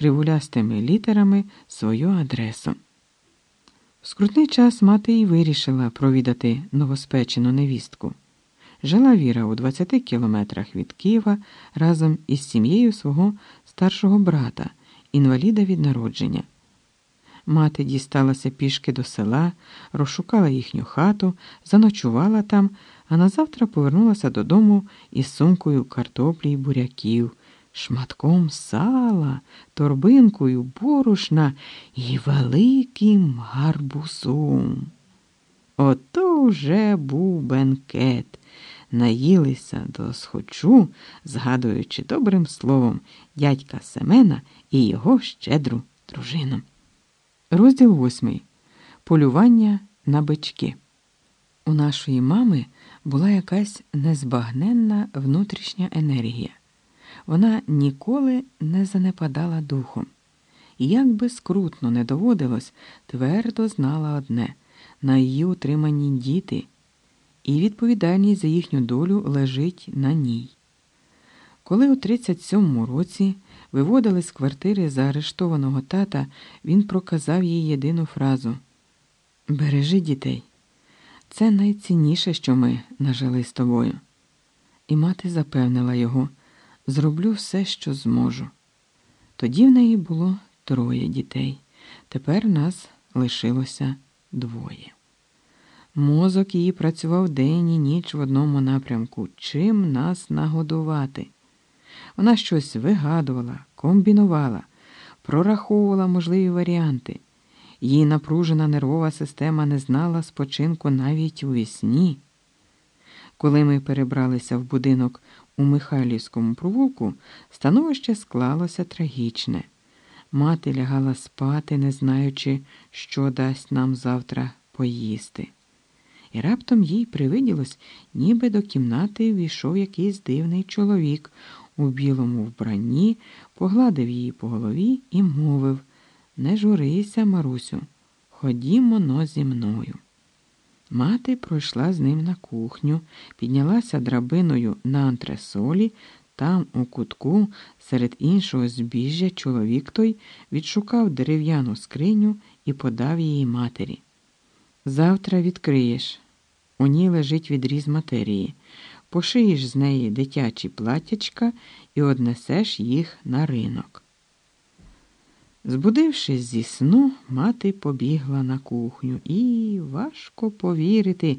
кривулястими літерами свою адресу. В скрутний час мати й вирішила провідати новоспечену невістку. Жила Віра у 20 кілометрах від Києва разом із сім'єю свого старшого брата, інваліда від народження. Мати дісталася пішки до села, розшукала їхню хату, заночувала там, а назавтра повернулася додому із сумкою картоплі й буряків, шматком сала, торбинкою борошна і великим гарбузом. Ото вже був бенкет. Наїлися до схочу, згадуючи добрим словом дядька Семена і його щедру дружину. Розділ восьмий. Полювання на бички. У нашої мами була якась незбагненна внутрішня енергія. Вона ніколи не занепадала духом. Як би скрутно не доводилось, твердо знала одне на її утриманні діти, і відповідальність за їхню долю лежить на ній. Коли у 37-му році виводили з квартири заарештованого тата, він проказав їй єдину фразу Бережи дітей. Це найцінніше, що ми нажили з тобою. І мати запевнила його зроблю все, що зможу. Тоді в неї було троє дітей, тепер нас лишилося двоє. Мозок її працював день і ніч в одному напрямку чим нас нагодувати. Вона щось вигадувала, комбінувала, прораховувала можливі варіанти. Її напружена нервова система не знала спочинку навіть у вісні. Коли ми перебралися в будинок у Михайлівському провулку, становище склалося трагічне. Мати лягала спати, не знаючи, що дасть нам завтра поїсти. І раптом їй привиділось, ніби до кімнати війшов якийсь дивний чоловік у білому вбранні, погладив її по голові і мовив Не журися, Марусю, ходімо но зі мною. Мати пройшла з ним на кухню, піднялася драбиною на антресолі, там, у кутку, серед іншого збіжжя, чоловік той відшукав дерев'яну скриню і подав її матері. Завтра відкриєш. У ній лежить відріз матерії. Пошиєш з неї дитячі платячка і однесеш їх на ринок. Збудившись зі сну, мати побігла на кухню і, важко повірити,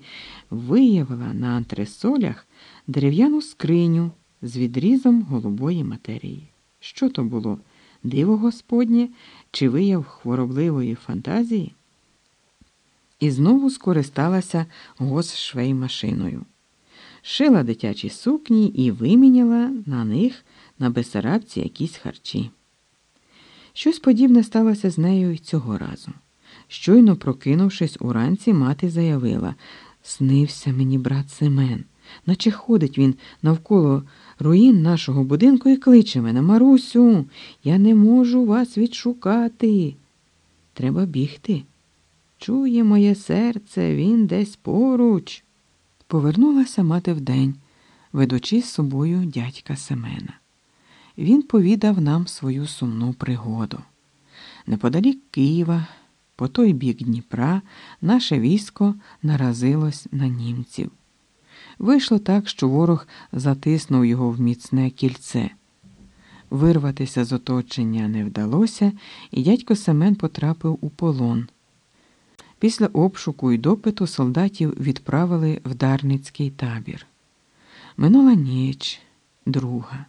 виявила на антресолях дерев'яну скриню з відрізом голубої матерії. Що то було? Диво Господнє чи вияв хворобливої фантазії? І знову скористалася госшвеймашиною. Шила дитячі сукні і виміняла на них на Бесарабці якісь харчі. Щось подібне сталося з нею й цього разу. Щойно прокинувшись уранці, мати заявила Снився мені брат Семен, наче ходить він навколо руїн нашого будинку і кличе мене Марусю, я не можу вас відшукати. Треба бігти. Чує моє серце, він десь поруч. Повернулася мати вдень, ведучи з собою дядька Семена. Він повідав нам свою сумну пригоду. Неподалік Києва, по той бік Дніпра, наше військо наразилось на німців. Вийшло так, що ворог затиснув його в міцне кільце. Вирватися з оточення не вдалося, і дядько Семен потрапив у полон. Після обшуку і допиту солдатів відправили в Дарницький табір. Минула ніч, друга.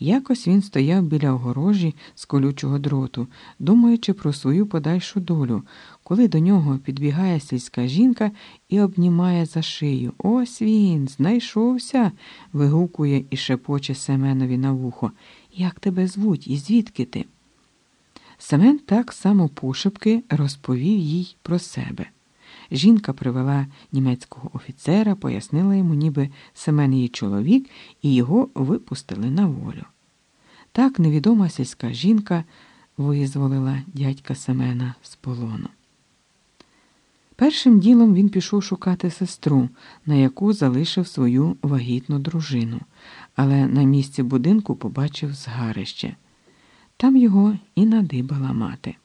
Якось він стояв біля огорожі з колючого дроту, думаючи про свою подальшу долю, коли до нього підбігає сільська жінка і обнімає за шию. Ось він, знайшовся. вигукує і шепоче Семенові на вухо. Як тебе звуть і звідки ти? Семен так само пошепки розповів їй про себе. Жінка привела німецького офіцера, пояснила йому, ніби Семен її чоловік, і його випустили на волю. Так невідома сільська жінка визволила дядька Семена з полону. Першим ділом він пішов шукати сестру, на яку залишив свою вагітну дружину, але на місці будинку побачив згарище. Там його і надибала мати.